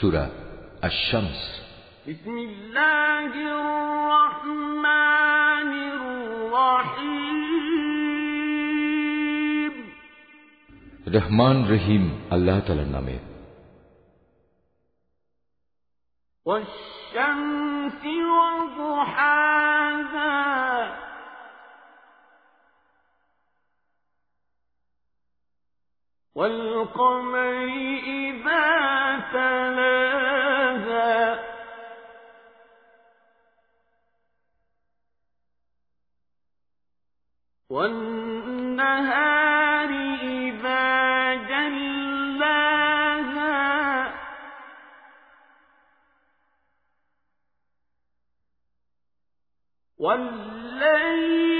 سورة الشمس. بسم الله الرحمن الرحيم. رحمان رحيم الله تعالى نامه. والشمس وضحاها. والقمر إذا تلاها. والنهار إذا جلاها. والليل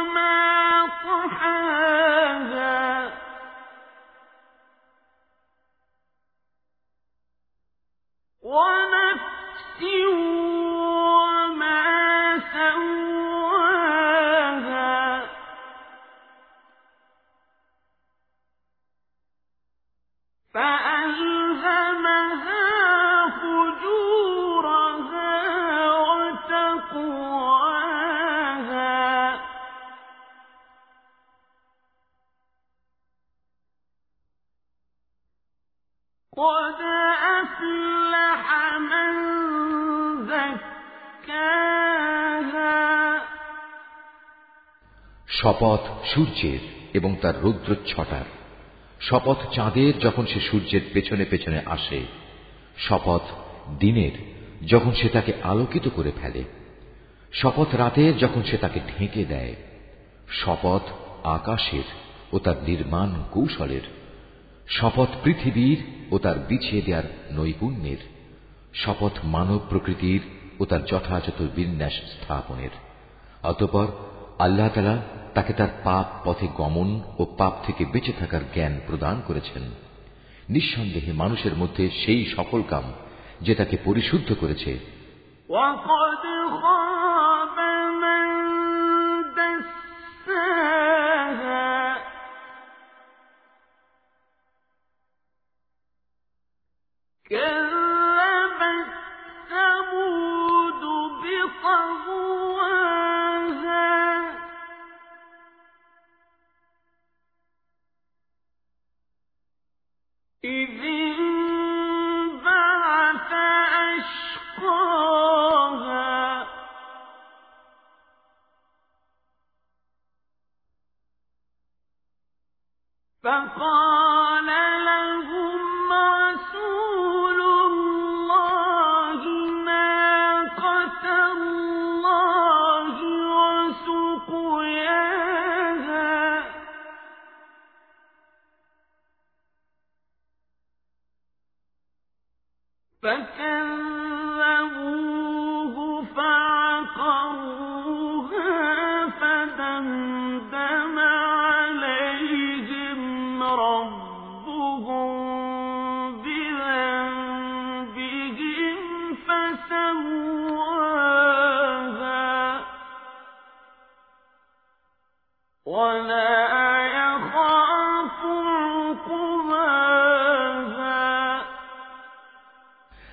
قد أفلح من زكاها শপথ সূর্যের এবং তার রৌদ্রচ্ছটার শপথ চাঁদের যখন সে সূর্যের পেছনে পেছনে আসে শপথ দিনের যখন সে তাকে আলোকিত করে ফেলে শপথ রাতের যখন সে তাকে ঢেকে দেয় শপথ আকাশের ও তার নির্মাণ কৌশলের শপথ পৃথিবীর ও তার বিছিয়ে দেওয়ার নৈপুণ্যের শপথ মানব প্রকৃতির ও তার যথাযথ বিন্যাস স্থাপনের অতপর আল্লাহ তালা তাকে তার পাপ পথে গমন ও পাপ থেকে বেঁচে থাকার জ্ঞান প্রদান করেছেন নিঃসন্দেহে মানুষের মধ্যে সেই সকল কাম যে তাকে পরিশুদ্ধ করেছে وقد خاب من أشقاها فقال فكذبوه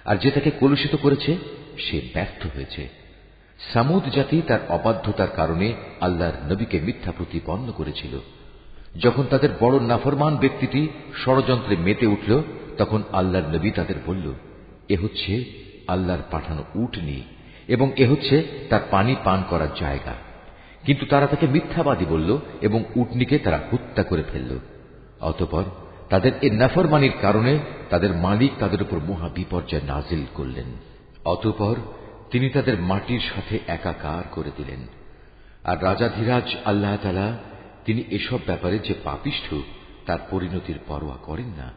আর যে তাকে কলুষিত করেছে, সে ব্যর্থ হয়েছে। সামুদ জাতি তার অবাধ্যতার কারণে আল্লাহর নবীকে মিথ্যা প্রতিপন্ন করেছিল। যখন তাদের বড় নাফরমান ব্যক্তিটি ষড়যন্ত্রে মেতে উঠল, তখন আল্লাহর নবী তাদের বলল, এ হচ্ছে আল্লাহর পাঠানো উটনি এবং এ হচ্ছে তার পানি পান করার জায়গা। কিন্তু তারা তাকে মিথ্যাবাদী বলল এবং উটনিকে তারা হত্যা করে ফেলল। অতপর তাদের এ নাফরমানির কারণে তাদের মালিক তাদের উপর মহা বিপর্যয় নাজিল করলেন। অতঃপর তিনি তাদের মাটির সাথে একাকার করে দিলেন। আর রাজাধিরাজ আল্লাহ তালা তিনি এসব ব্যাপারে যে পাপিষ্ঠ, তার পরিণতির পরোয়া করেন না।